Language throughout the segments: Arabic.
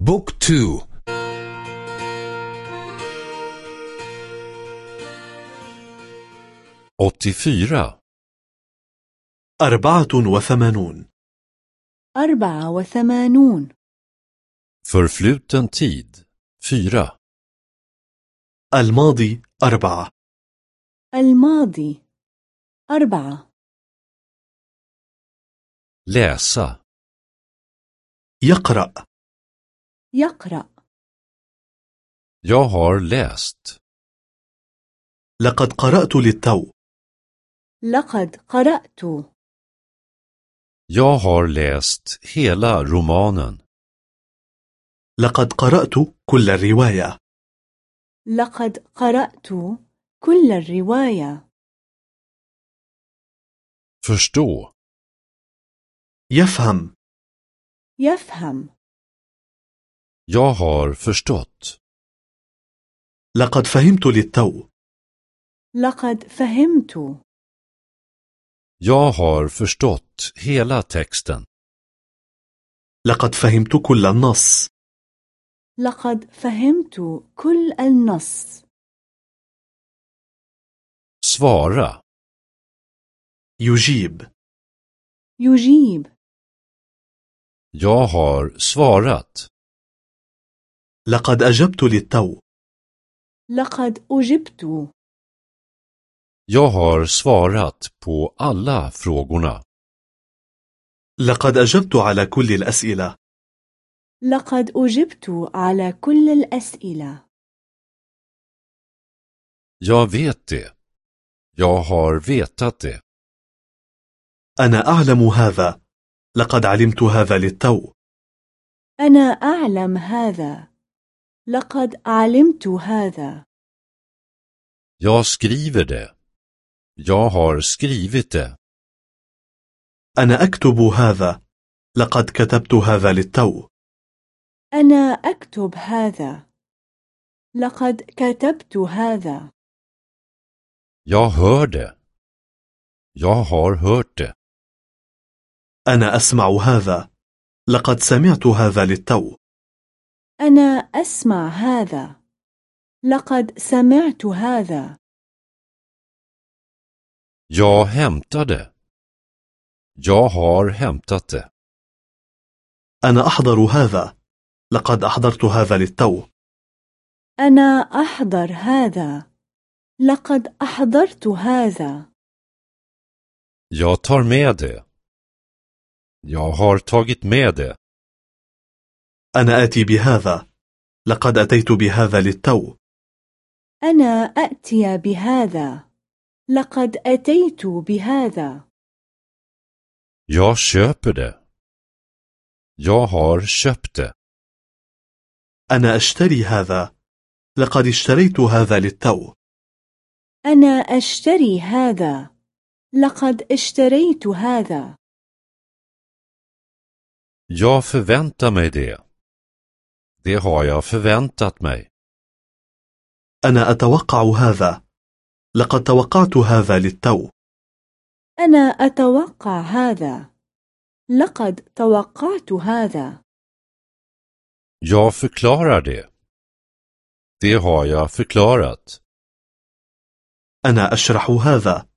بوك تو åttiofyra. أربعة وثمانون. أربعة وثمانون. Förfluten tid. fyra. الماضي أربعة. الماضي أربعة. Läsa. يقرأ. يقرأ. Jag har läst. لقد قرأت للتو. لقد قرأت. Jag har läst hela romanen. لقد قرأت كل الرواية. لقد قرأت كل الرواية. Förstå. يفهم. يفهم. Jag har förstått. لقد فهمت للتو لقد فهمت Jag har förstått hela texten. لقد فهمت كل النص لقد فهمت كل النص Svara. يجيب يجيب Jag har svarat. لقد أجبت للتو. لقد أجبت. Jag har svarat på alla frågorna. لقد أجبت على كل الأسئلة. لقد أجبت على كل الأسئلة. Jag vet det. Jag har vetat det. أنا أعلم هذا. لقد علمت هذا للتو. أنا أعلم هذا. لقد علمت هذا Jag skriver det. Jag har skrivit det. أنا أكتب هذا لقد كتبت هذا للتو أنا أكتب هذا لقد كتبت هذا Jag hör det. Jag har hört det. أنا أسمع هذا لقد سمعت هذا للتو أنا أسمع هذا لقد سمعت هذا Jag hämtade. Jag har hämtat det. أنا أحضر هذا لقد أحضرت هذا للتو أنا أحضر هذا لقد أحضرت هذا Jag tar med det. Jag har tagit med det. أنا آتي بهذا. لقد أتيت بهذا للتو. أنا أأتي بهذا. لقد أتيت بهذا. Jag köper det. Jag har köpt det. أنا أشتري هذا. لقد اشتريت هذا للتو. أنا أشتري هذا. لقد اشتريت هذا. Jag förväntar mig det. Det har jag förväntat mig. أنا أتوقع هذا. لقد توقعت هذا للتو. أنا أتوقع هذا. لقد توقعت هذا. Jag förklarar det. Det har jag förklarat. أنا أشرح هذا.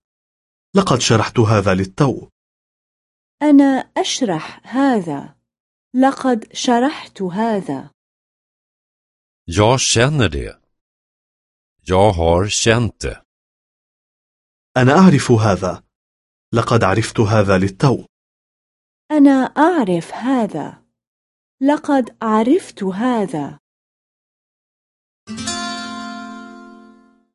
لقد شرحت هذا للتو. أنا أشرح هذا. لقد شرحت هذا. Jag känner det. Jag har känt det. أنا أعرف هذا لقد عرفت هذا للتو أنا أعرف هذا لقد عرفت هذا